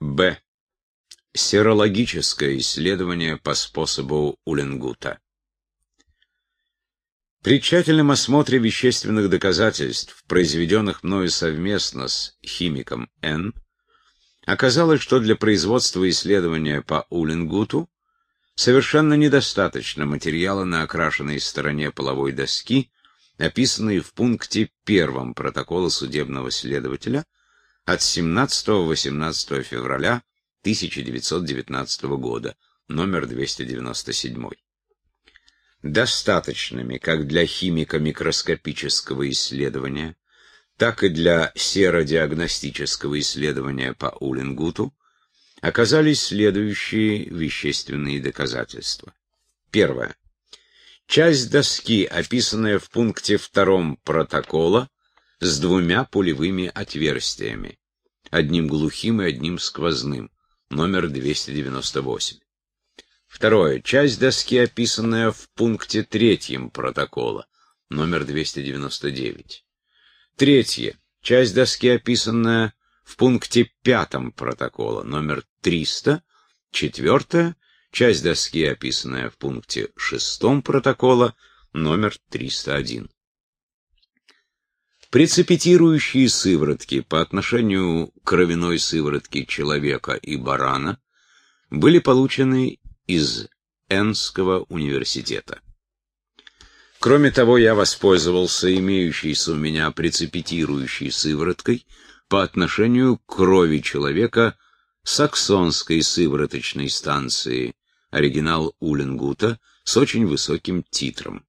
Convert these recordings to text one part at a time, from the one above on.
Б. Серологическое исследование по способу Уленгута. При тщательном осмотре вещественных доказательств, произведенных мною совместно с химиком Н, оказалось, что для производства исследования по Уленгуту совершенно недостаточно материала на окрашенной стороне половой доски, описанной в пункте первом протокола судебного следователя от 17-18 февраля 1919 года, номер 297. Достаточными как для химико-микроскопического исследования, так и для серодиагностического исследования по Улингуту оказались следующие вещественные доказательства. Первое. Часть доски, описанная в пункте втором протокола, с двумя пулевыми отверстиями, одним глухим и одним сквозным, номер 298. Второе. Часть доски, описанная в пункте третьем протокола, номер 299. Третье. Часть доски, описанная в пункте пятом протокола, номер 300. Четвертое. Часть доски, описанная в пункте шестом протокола, номер 301. Прецепитирующие сыворотки по отношению к кровяной сыворотке человека и барана были получены из Энского университета. Кроме того, я воспользовался имеющейся у меня прецепитирующей сывороткой по отношению к крови человека саксонской сывороточной станции, оригинал Уленгута, с очень высоким титром.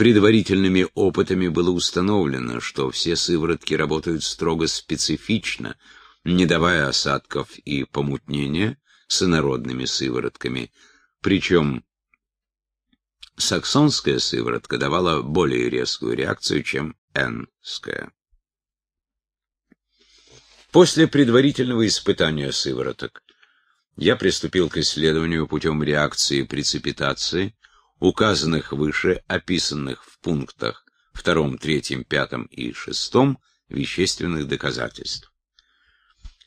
Предварительными опытами было установлено, что все сыворотки работают строго специфично, не давая осадков и помутнения с инородными сыворотками, причем саксонская сыворотка давала более резкую реакцию, чем энская. После предварительного испытания сывороток я приступил к исследованию путем реакции прецепитации, указанных выше, описанных в пунктах 2, 3, 5 и 6 вещественных доказательств.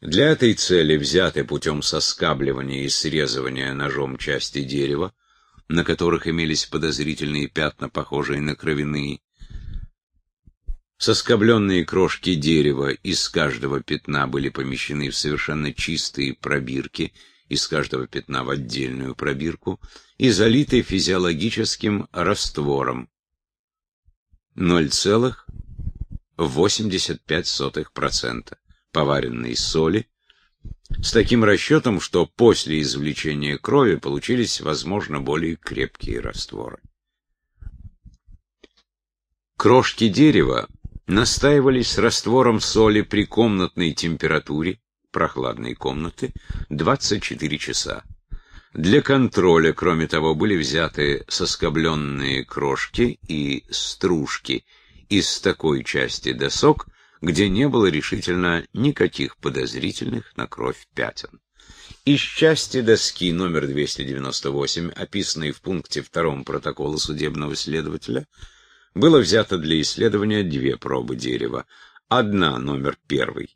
Для этой цели взяты путем соскабливания и срезывания ножом части дерева, на которых имелись подозрительные пятна, похожие на кровяные, соскобленные крошки дерева из каждого пятна были помещены в совершенно чистые пробирки – из каждого пятна в отдельную пробирку и залиты физиологическим раствором 0,85% поваренной соли, с таким расчетом, что после извлечения крови получились, возможно, более крепкие растворы. Крошки дерева настаивались раствором соли при комнатной температуре прохладной комнаты 24 часа. Для контроля, кроме того, были взяты соскобленные крошки и стружки из такой части досок, где не было решительно никаких подозрительных на кровь пятен. Из части доски номер 298, описанной в пункте 2 протокола судебного следователя, было взято для исследования две пробы дерева. Одна, номер 1,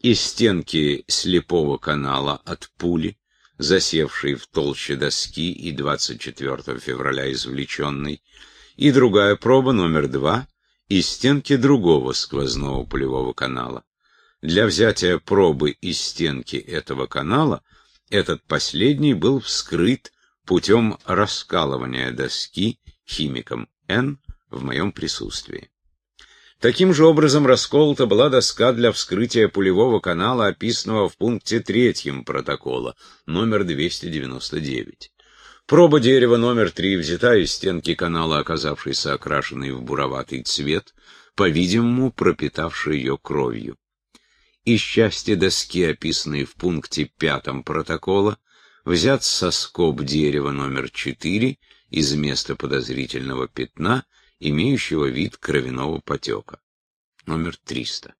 и стенки слепого канала от пули, засевшей в толще доски и 24 февраля извлеченной, и другая проба номер два из стенки другого сквозного полевого канала. Для взятия пробы из стенки этого канала этот последний был вскрыт путем раскалывания доски химиком Н в моем присутствии. Таким же образом расколота была доска для вскрытия пулевого канала, описанного в пункте третьем протокола, номер 299. Проба дерева номер 3 взята из стенки канала, оказавшейся окрашенной в буроватый цвет, по-видимому, пропитавшей ее кровью. Из части доски, описанной в пункте пятом протокола, взят соскоб дерева номер 4 из места подозрительного пятна имеющего вид кровяного потека. Номер 300.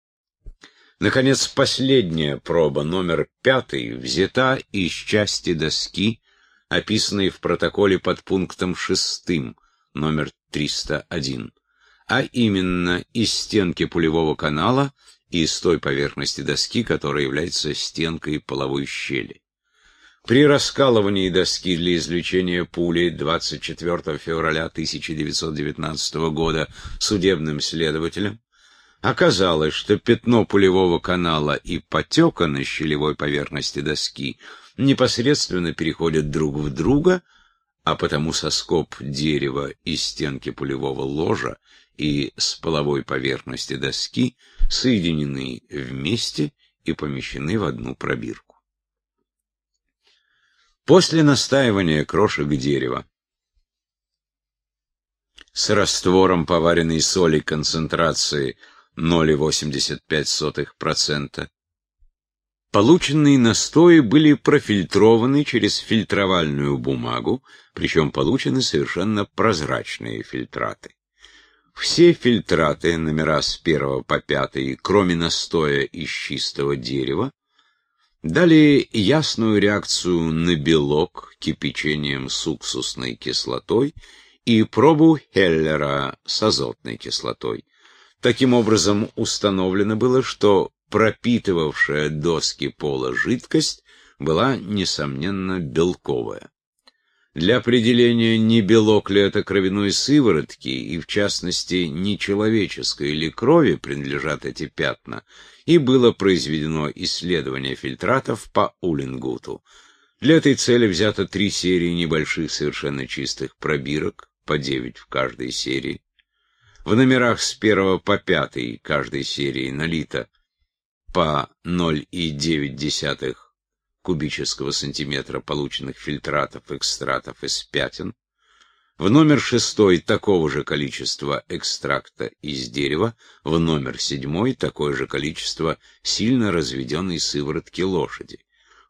Наконец, последняя проба, номер пятый, взята из части доски, описанной в протоколе под пунктом шестым, номер 301, а именно из стенки пулевого канала, и с той поверхности доски, которая является стенкой половой щели. При раскалывании доски для извлечения пули 24 февраля 1919 года судебным следователем оказалось, что пятно пулевого канала и потека на щелевой поверхности доски непосредственно переходят друг в друга, а потому соскоб дерева и стенки пулевого ложа и с половой поверхности доски соединены вместе и помещены в одну пробирку. После настаивания крошек дерева с раствором поваренной соли концентрации 0,85%, полученные настои были профильтрованы через фильтровальную бумагу, причем получены совершенно прозрачные фильтраты. Все фильтраты, номера с 1 по 5, кроме настоя из чистого дерева, дали ясную реакцию на белок кипячением с уксусной кислотой и пробу Хеллера с азотной кислотой. Таким образом, установлено было, что пропитывавшая доски пола жидкость была, несомненно, белковая. Для определения, не белок ли это кровяной сыворотки, и в частности, не человеческой или крови принадлежат эти пятна, и было произведено исследование фильтратов по Улингуту. Для этой цели взято три серии небольших совершенно чистых пробирок, по 9 в каждой серии. В номерах с 1 по 5 каждой серии налито по 0,9 кубического сантиметра полученных фильтратов, экстратов из пятен, в номер шестой такого же количества экстракта из дерева, в номер седьмой такое же количество сильно разведенной сыворотки лошади,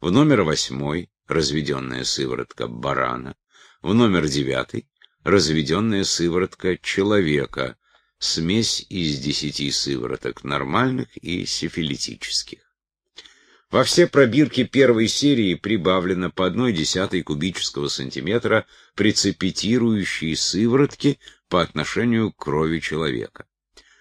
в номер восьмой разведенная сыворотка барана, в номер девятый разведенная сыворотка человека, смесь из десяти сывороток нормальных и сифилитических. Во все пробирки первой серии прибавлено по одной десятой кубического сантиметра прецепитирующей сыворотки по отношению к крови человека.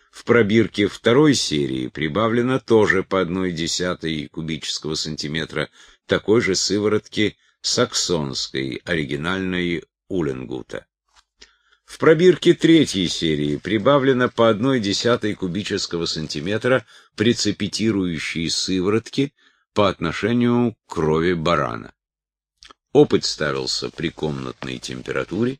В пробирке второй серии прибавлено тоже по одной десятой кубического сантиметра такой же сыворотки саксонской, оригинальной Уленгута. В пробирке третьей серии прибавлено по одной десятой кубического сантиметра прецепитирующей сыворотки по отношению к крови барана. Опыт ставился при комнатной температуре.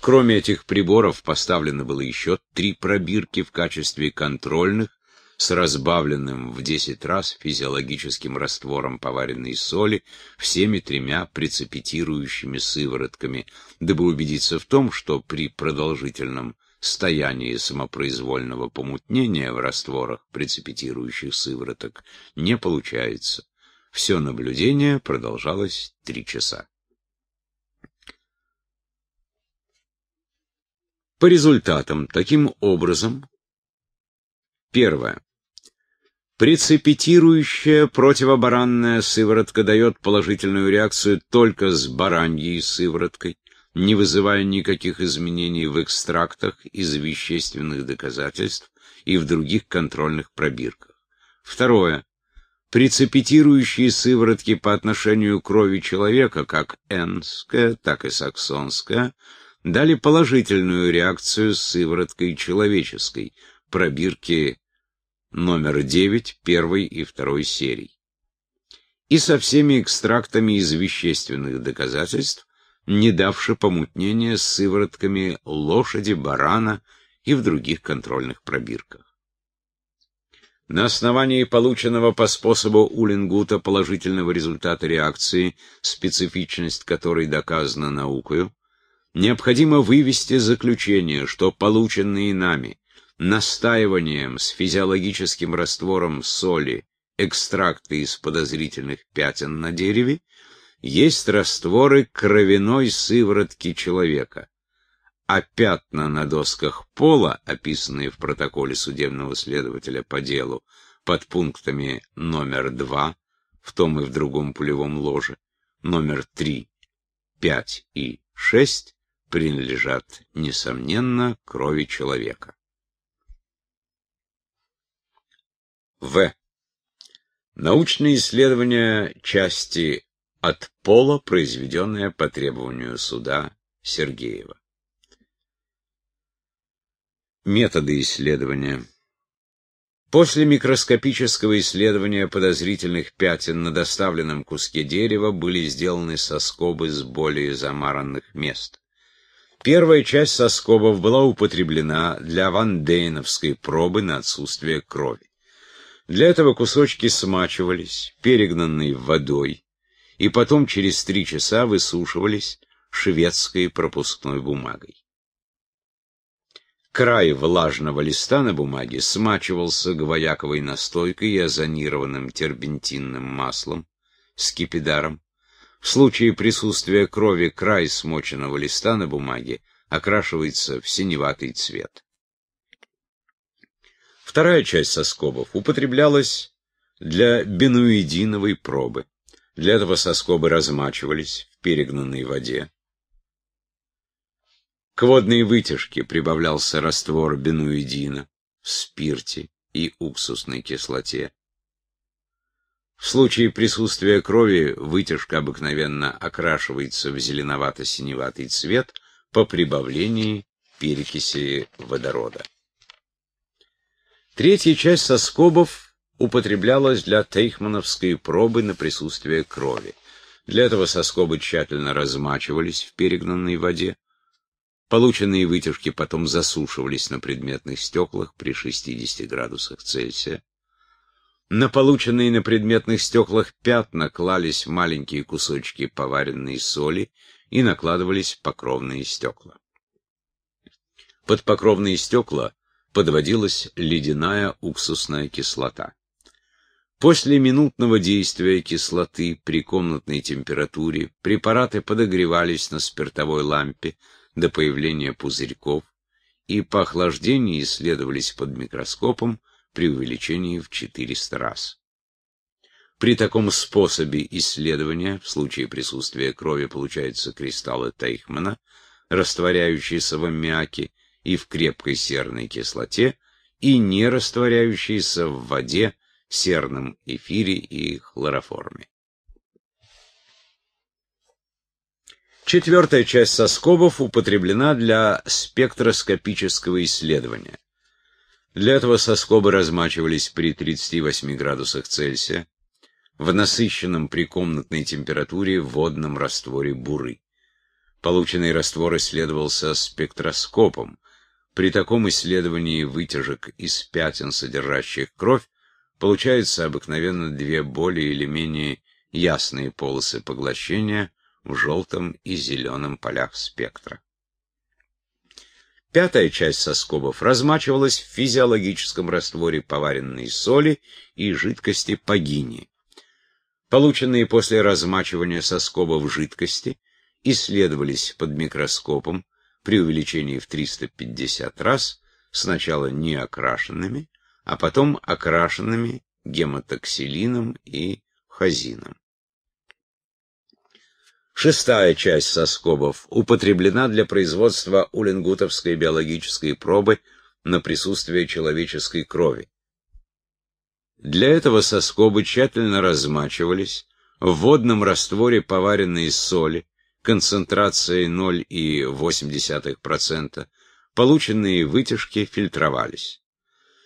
Кроме этих приборов поставлено было еще три пробирки в качестве контрольных с разбавленным в 10 раз физиологическим раствором поваренной соли всеми тремя прецепитирующими сыворотками, дабы убедиться в том, что при продолжительном стояние самопроизвольного помутнения в растворах прецепитирующих сывороток не получается. Все наблюдение продолжалось три часа. По результатам, таким образом, первое. Прецепитирующая противобаранная сыворотка дает положительную реакцию только с бараньей сывороткой не вызывая никаких изменений в экстрактах из вещественных доказательств и в других контрольных пробирках. Второе. Прецепитирующие сыворотки по отношению крови человека, как энская, так и саксонская, дали положительную реакцию с сывороткой человеческой, пробирки номер 9, первой и второй серий. И со всеми экстрактами из вещественных доказательств, не давши помутнения с сыворотками лошади, барана и в других контрольных пробирках. На основании полученного по способу Улингута положительного результата реакции, специфичность которой доказана наукою, необходимо вывести заключение, что полученные нами настаиванием с физиологическим раствором соли экстракты из подозрительных пятен на дереве есть растворы кровяной сыворотки человека, а пятна на досках пола, описанные в протоколе судебного следователя по делу под пунктами номер 2 в том и в другом пулевом ложе, номер 3, 5 и 6 принадлежат, несомненно, крови человека. В. Научные исследования части от пола, произведенные по требованию суда Сергеева. Методы исследования. После микроскопического исследования подозрительных пятен на доставленном куске дерева были сделаны соскобы с более замаранных мест. Первая часть соскобов была употреблена для вандейновской пробы на отсутствие крови. Для этого кусочки смачивались, перегнанные водой, и потом через три часа высушивались шведской пропускной бумагой. Край влажного листа на бумаге смачивался гвояковой настойкой и озонированным тербентинным маслом, скипидаром. В случае присутствия крови край смоченного листа на бумаге окрашивается в синеватый цвет. Вторая часть соскобов употреблялась для бенуидиновой пробы. Для этого соскобы размачивались в перегнанной воде. К водной вытяжке прибавлялся раствор бенуидина в спирте и уксусной кислоте. В случае присутствия крови вытяжка обыкновенно окрашивается в зеленовато-синеватый цвет по прибавлении перекиси водорода. Третья часть соскобов употреблялась для тейхмановской пробы на присутствие крови. Для этого соскобы тщательно размачивались в перегнанной воде. Полученные вытяжки потом засушивались на предметных стеклах при 60 градусах Цельсия. На полученные на предметных стеклах пятна клались маленькие кусочки поваренной соли и накладывались покровные стекла. Под покровные стекла подводилась ледяная уксусная кислота. После минутного действия кислоты при комнатной температуре препараты подогревались на спиртовой лампе до появления пузырьков и по охлаждении исследовались под микроскопом при увеличении в 400 раз. При таком способе исследования, в случае присутствия крови получаются кристаллы Тейхмана, растворяющиеся в аммиаке и в крепкой серной кислоте, и не растворяющиеся в воде, серном эфире и хлороформе. Четвертая часть соскобов употреблена для спектроскопического исследования. Для этого соскобы размачивались при 38 градусах Цельсия в насыщенном при комнатной температуре водном растворе буры. Полученный раствор исследовался спектроскопом. При таком исследовании вытяжек из пятен, содержащих кровь, получаются обыкновенно две более или менее ясные полосы поглощения в желтом и зеленом полях спектра. Пятая часть соскобов размачивалась в физиологическом растворе поваренной соли и жидкости пагини. Полученные после размачивания соскобов жидкости исследовались под микроскопом при увеличении в 350 раз, сначала не окрашенными, а потом окрашенными гемотоксилином и хазином. Шестая часть соскобов употреблена для производства улингутовской биологической пробы на присутствие человеческой крови. Для этого соскобы тщательно размачивались в водном растворе поваренной соли концентрацией 0,8%, полученные вытяжки фильтровались.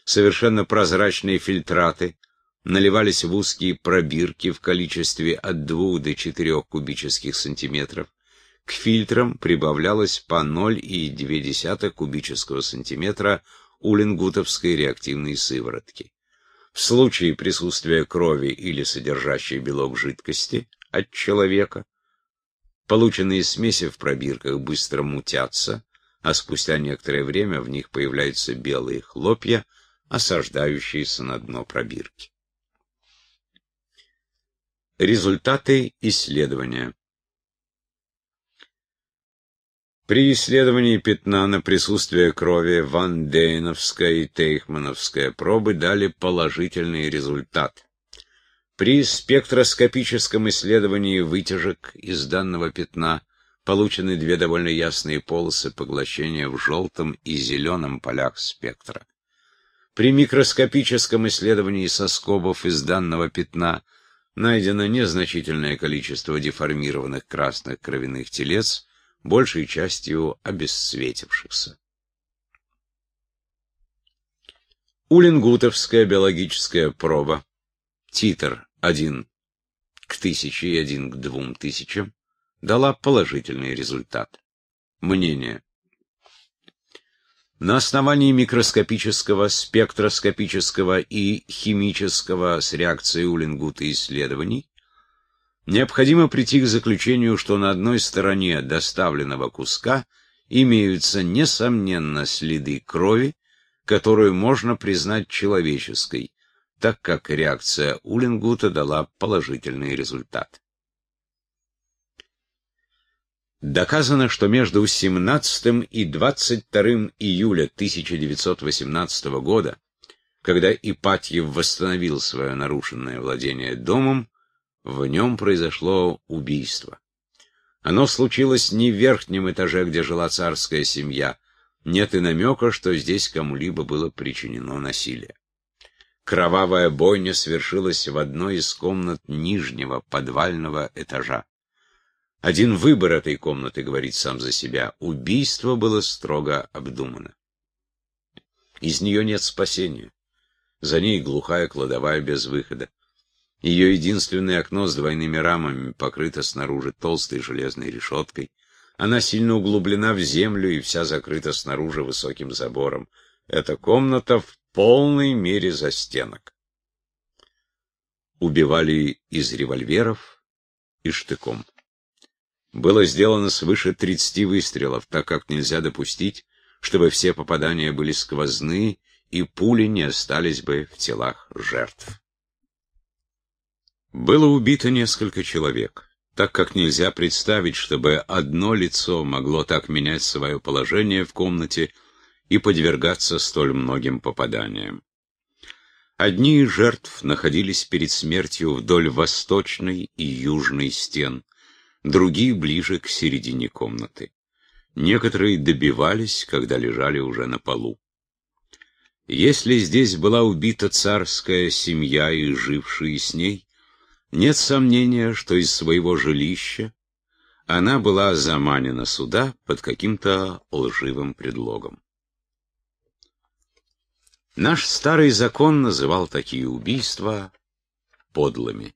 Совершенно прозрачные фильтраты наливались в узкие пробирки в количестве от 2 до 4 кубических сантиметров. К фильтрам прибавлялось по 0,2 кубического сантиметра улингутовской реактивной сыворотки. В случае присутствия крови или содержащей белок жидкости от человека, полученные смеси в пробирках быстро мутятся, а спустя некоторое время в них появляются белые хлопья, осаждающиеся на дно пробирки. Результаты исследования. При исследовании пятна на присутствие крови Ван Дейновская и Тейхмановская пробы дали положительный результат. При спектроскопическом исследовании вытяжек из данного пятна получены две довольно ясные полосы поглощения в желтом и зеленом полях спектра. При микроскопическом исследовании соскобов из данного пятна найдено незначительное количество деформированных красных кровяных телец, большей частью обесцветившихся. Улингутовская биологическая проба, титр 1 к 1000 и 1 к 2000, дала положительный результат. Мнение. На основании микроскопического, спектроскопического и химического с реакцией Улингута исследований необходимо прийти к заключению, что на одной стороне доставленного куска имеются, несомненно, следы крови, которую можно признать человеческой, так как реакция Улингута дала положительный результат. Доказано, что между 17 и 22 июля 1918 года, когда Ипатьев восстановил свое нарушенное владение домом, в нем произошло убийство. Оно случилось не в верхнем этаже, где жила царская семья. Нет и намека, что здесь кому-либо было причинено насилие. Кровавая бойня свершилась в одной из комнат нижнего подвального этажа. Один выбор этой комнаты говорит сам за себя. Убийство было строго обдумано. Из нее нет спасения. За ней глухая кладовая без выхода. Ее единственное окно с двойными рамами покрыто снаружи толстой железной решеткой. Она сильно углублена в землю и вся закрыта снаружи высоким забором. Эта комната в полной мере застенок. Убивали из револьверов и штыком. Было сделано свыше 30 выстрелов, так как нельзя допустить, чтобы все попадания были сквозные и пули не остались бы в телах жертв. Было убито несколько человек, так как нельзя представить, чтобы одно лицо могло так менять свое положение в комнате и подвергаться столь многим попаданиям. Одни из жертв находились перед смертью вдоль восточной и южной стен, другие ближе к середине комнаты. Некоторые добивались, когда лежали уже на полу. Если здесь была убита царская семья и жившие с ней, нет сомнения, что из своего жилища она была заманена сюда под каким-то лживым предлогом. Наш старый закон называл такие убийства подлыми.